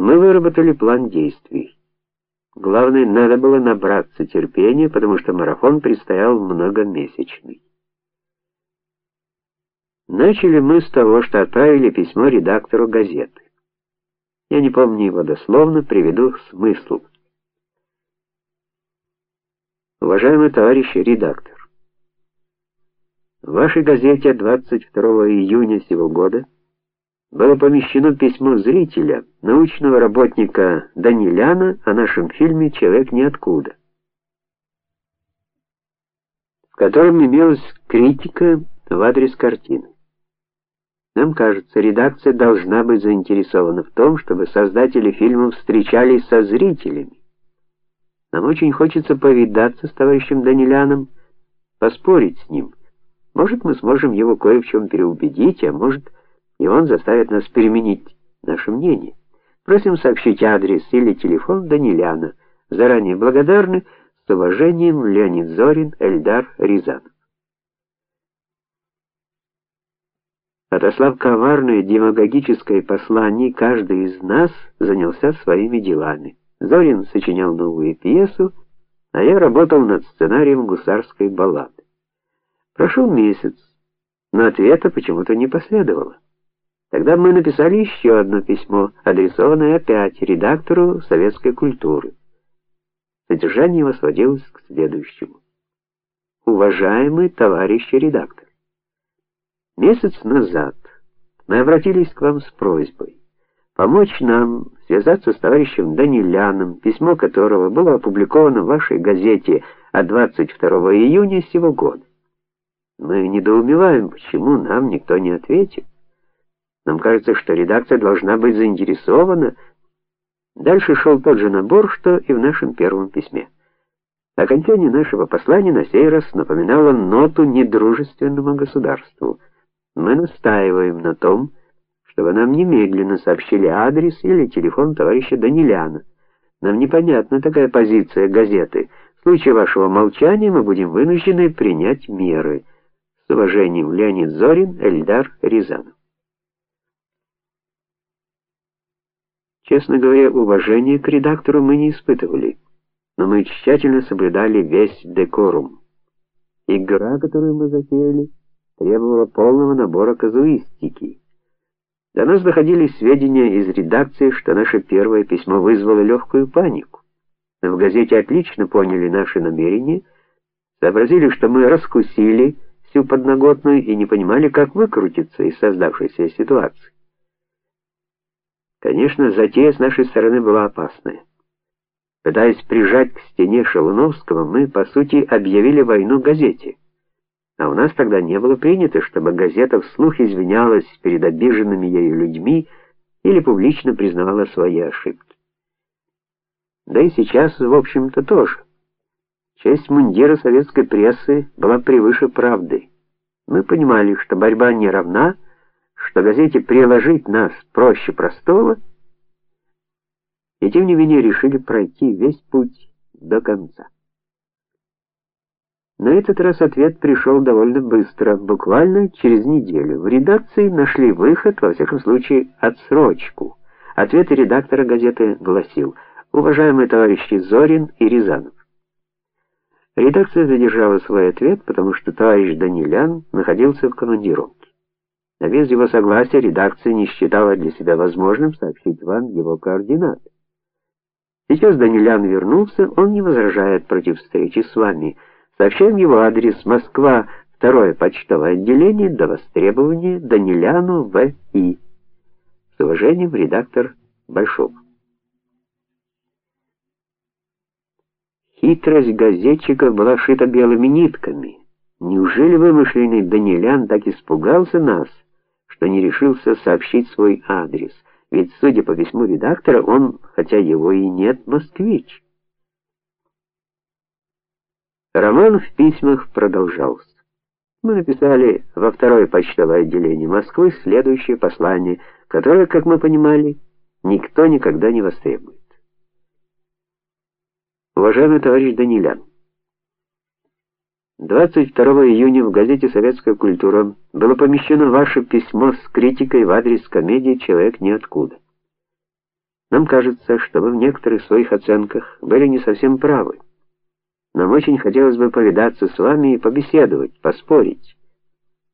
Мы выработали план действий. Главное, надо было набраться терпения, потому что марафон предстоял многомесячный. Начали мы с того, что отправили письмо редактору газеты. Я не помню его дословно, приведу смысл. Уважаемый товарищ редактор, в вашей газете 22 июня сего года было помещено письмо зрителя, научного работника Даниляна о нашем фильме Человек ниоткуда, в котором имелась критика в адрес картины. Нам кажется, редакция должна быть заинтересована в том, чтобы создатели фильмов встречались со зрителями. Нам очень хочется повидаться с товарищем Даниляном, поспорить с ним. Может, мы сможем его кое в чем переубедить, а может, и он заставит нас переменить наше мнение. Просим сообщить адрес или телефон Даниляна. Заранее благодарны. С уважением, Леонид Зорин, Эльдар Рязанов. Отослав коварное демагогическое послание, каждый из нас занялся своими делами. Зорин сочинял новую пьесу, а я работал над сценарием гусарской баллады. Прошел месяц, но ответа почему-то не последовало. Тогда мы написали еще одно письмо, адресованное опять редактору советской культуры. Содержание его сводилось к следующему: Уважаемый товарищ редактор, месяц назад мы обратились к вам с просьбой помочь нам связаться с товарищем Даниляном, письмо которого было опубликовано в вашей газете от 22 июня сего года. Мы недоумеваем, почему нам никто не ответил. Нам кажется, что редакция должна быть заинтересована. Дальше шел тот же набор, что и в нашем первом письме. Окончание нашего послания на сей раз напоминало ноту недружественному государству. Мы настаиваем на том, чтобы нам немедленно сообщили адрес или телефон товарища Даниляна. Нам непонятна такая позиция газеты. В случае вашего молчания мы будем вынуждены принять меры. С уважением, Леонид Зорин, Эльдар Рязанов. Честно говоря, уважения к редактору мы не испытывали, но мы тщательно соблюдали весь декорум. Игра, которую мы затеяли, требовала полного набора казуистики. До нас доходили сведения из редакции, что наше первое письмо вызвало легкую панику. В газете отлично поняли наши намерения, сообразили, что мы раскусили всю подноготную и не понимали, как выкрутиться из создавшейся ситуации. Конечно, затея с нашей стороны была опасная. Пытаясь прижать к стене Шелуновского, мы, по сути, объявили войну газете. А у нас тогда не было принято, чтобы газета вслух извинялась перед обиженными ею людьми или публично признавала свои ошибки. Да и сейчас, в общем-то, тоже. Честь мундира советской прессы была превыше правды. Мы понимали, что борьба не равна, что газете приложить нас проще простого, и тем не менее решили пройти весь путь до конца. На этот раз ответ пришел довольно быстро, буквально через неделю. В редакции нашли выход, во всяком случае, отсрочку. Ответ редактора газеты гласил: "Уважаемые товарищи Зорин и Рязанов, Редакция задержала свой ответ, потому что товарищ Данилян находился в командировке. А без его согласия редакция не считала для себя возможным сообщить вам его координаты. Сейчас Данилян вернулся, он не возражает против встречи с вами. Сообщаем его адрес: Москва, второе почтовое отделение, до востребования Даниляну В.И. С уважением, редактор Большов. Хитрость газетчиков была шита белыми нитками. Неужели вымышленный Данилян так испугался нас? Что не решился сообщить свой адрес, ведь, судя по письму редактора, он, хотя его и нет, москвич. Роман в письмах продолжался. Мы написали во второе почтовое отделение Москвы следующее послание, которое, как мы понимали, никто никогда не востребует. Уважаемый товарищ Данилян, 22 июня в газете Советская культура было помещено ваше письмо с критикой в адрес комедии Человек ниоткуда. Нам кажется, что вы в некоторых своих оценках были не совсем правы. Нам очень хотелось бы повидаться с вами и побеседовать, поспорить.